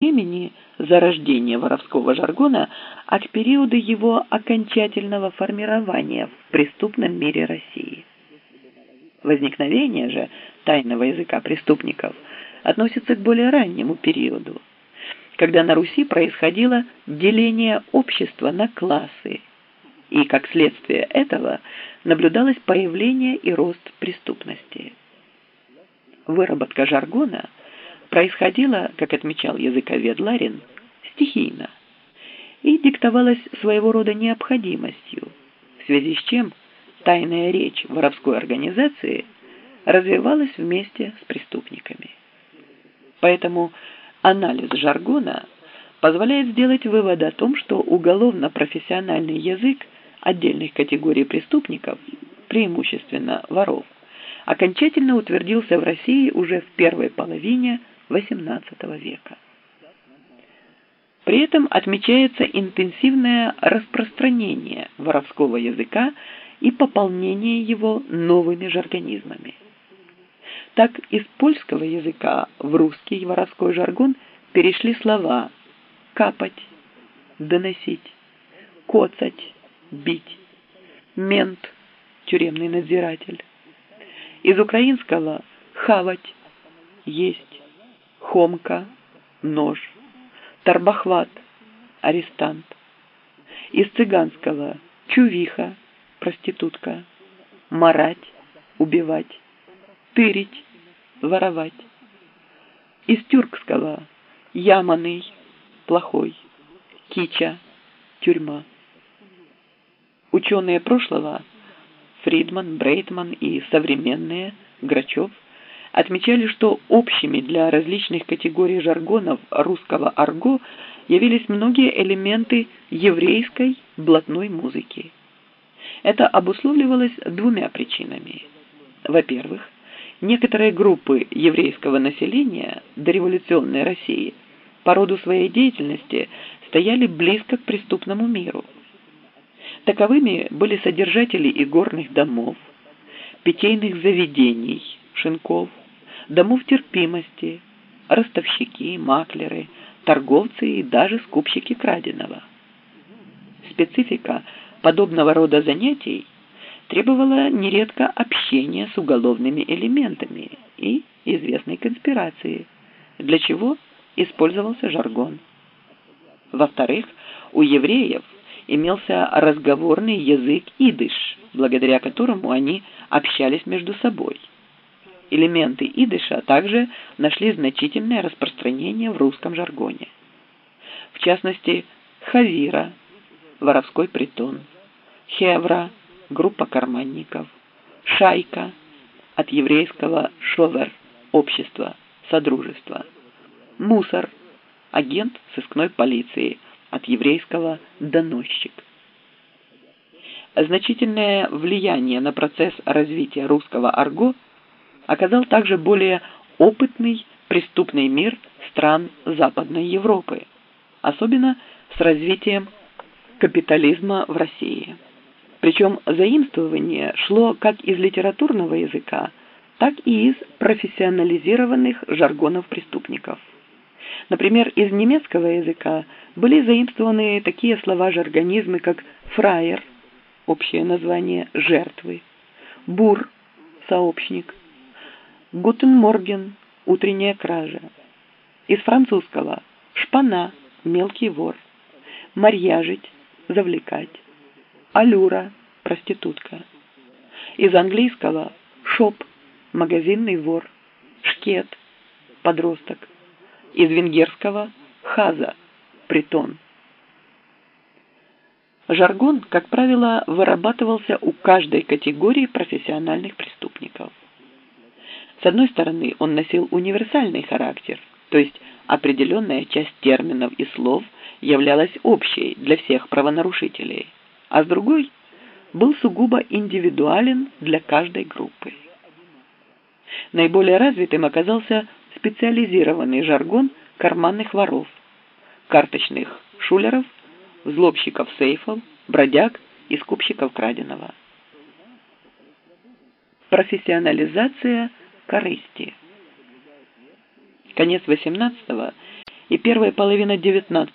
времени зарождения воровского жаргона, а к периоду его окончательного формирования в преступном мире России. Возникновение же тайного языка преступников относится к более раннему периоду, когда на Руси происходило деление общества на классы, и как следствие этого наблюдалось появление и рост преступности. Выработка жаргона – происходило, как отмечал языковед Ларин, стихийно и диктовалось своего рода необходимостью, в связи с чем тайная речь воровской организации развивалась вместе с преступниками. Поэтому анализ жаргона позволяет сделать вывод о том, что уголовно-профессиональный язык отдельных категорий преступников, преимущественно воров, окончательно утвердился в России уже в первой половине XVIII века. При этом отмечается интенсивное распространение воровского языка и пополнение его новыми жаргонизмами. Так из польского языка в русский воровской жаргон перешли слова «капать», «доносить», «коцать», «бить», «мент», «тюремный надзиратель». Из украинского «хавать», «есть», Хомка, нож, Тарбахват, арестант. Из цыганского чувиха, проститутка, марать, убивать, тырить, воровать. Из тюркского яманый, плохой, кича, тюрьма. Ученые прошлого Фридман, Брейтман и современные Грачев – отмечали, что общими для различных категорий жаргонов русского арго явились многие элементы еврейской блатной музыки. Это обусловливалось двумя причинами. Во-первых, некоторые группы еврейского населения дореволюционной России по роду своей деятельности стояли близко к преступному миру. Таковыми были содержатели игорных домов, питейных заведений, шинков, домов терпимости, ростовщики, маклеры, торговцы и даже скупщики краденого. Специфика подобного рода занятий требовала нередко общения с уголовными элементами и известной конспирации, для чего использовался жаргон. Во-вторых, у евреев имелся разговорный язык идыш, благодаря которому они общались между собой – элементы идыша также нашли значительное распространение в русском жаргоне. В частности, хавира – воровской притон, хевра – группа карманников, шайка – от еврейского шовер – общество, содружество, мусор – агент сыскной полиции, от еврейского доносчик. Значительное влияние на процесс развития русского арго – оказал также более опытный преступный мир стран Западной Европы, особенно с развитием капитализма в России. Причем заимствование шло как из литературного языка, так и из профессионализированных жаргонов преступников. Например, из немецкого языка были заимствованы такие слова-жаргонизмы, как «фраер» – общее название «жертвы», «бур» – «сообщник», Guten Morgen, утренняя кража. Из французского шпана, мелкий вор. Марьяжить, завлекать. Алюра, проститутка. Из английского шоп, магазинный вор. Шкет, подросток. Из венгерского хаза, притон. Жаргон, как правило, вырабатывался у каждой категории профессиональных преступников. С одной стороны, он носил универсальный характер, то есть определенная часть терминов и слов являлась общей для всех правонарушителей, а с другой был сугубо индивидуален для каждой группы. Наиболее развитым оказался специализированный жаргон карманных воров, карточных шулеров, взлобщиков сейфов, бродяг и скупщиков краденого. Профессионализация – корысти. Конец XVIII и первая половина XIX